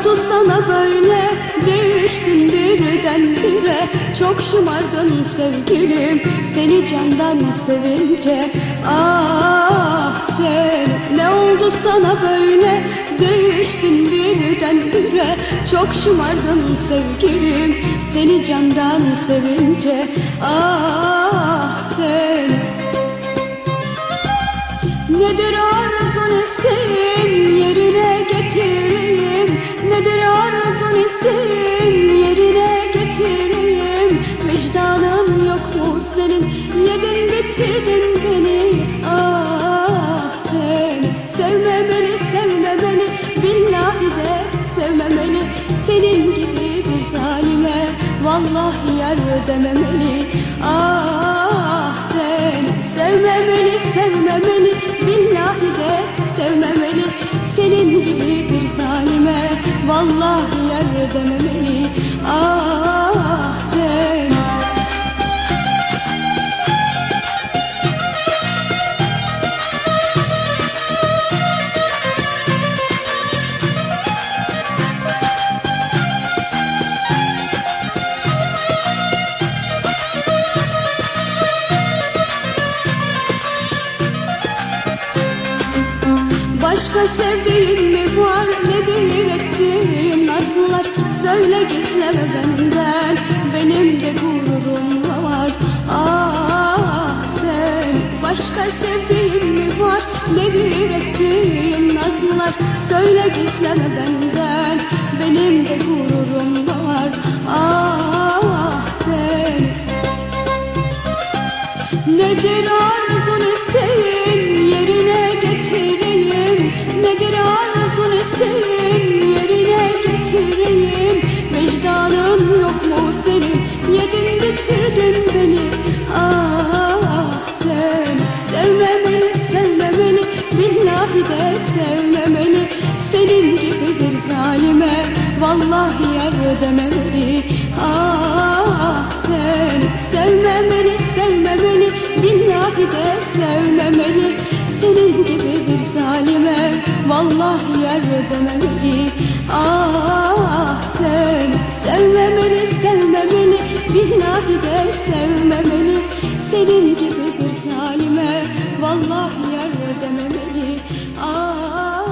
oldu sana böyle Değiştin birdenbire Çok şımardın sevgilim Seni candan sevince. Ah sen Ne oldu sana böyle Değiştin birdenbire Çok şımardın sevgilim Seni candan sevince. Ah sen. Nedir arzun isteğin Nedir arzun isteğin yerine getireyim. Vicdanın yok mu senin? Yedin bitirdin beni. Ah sen sevmemeli sevmemeli billahi de sevmemeli Senin gibi bir zalime vallahi yar dememeli Ah sen sevmemeli sevmemeli billahi de vallahi yar dememeli. Ah sen. Başka sevdiğin mi var? Nedir ettiğin nazlar Söyle gizleme benden benim de gururum var. Ah sen başka sevdiğin mi var? Nedir ettiğin nazlar Söyle gizleme benden benim de gururum var. Ah sen. Nedir arzun isteğin? Yerine getireyim. Nedir billahi de sevmemeli Senin gibi bir zalime. Vallahi yar dememeli Ah sen sevmemeli sevmemeli billahi de sevmemeli. Senin gibi bir zalime vallahi yar dememeli Ah sen sevmemeli sevmemeli billahi de yar dememeli Aa,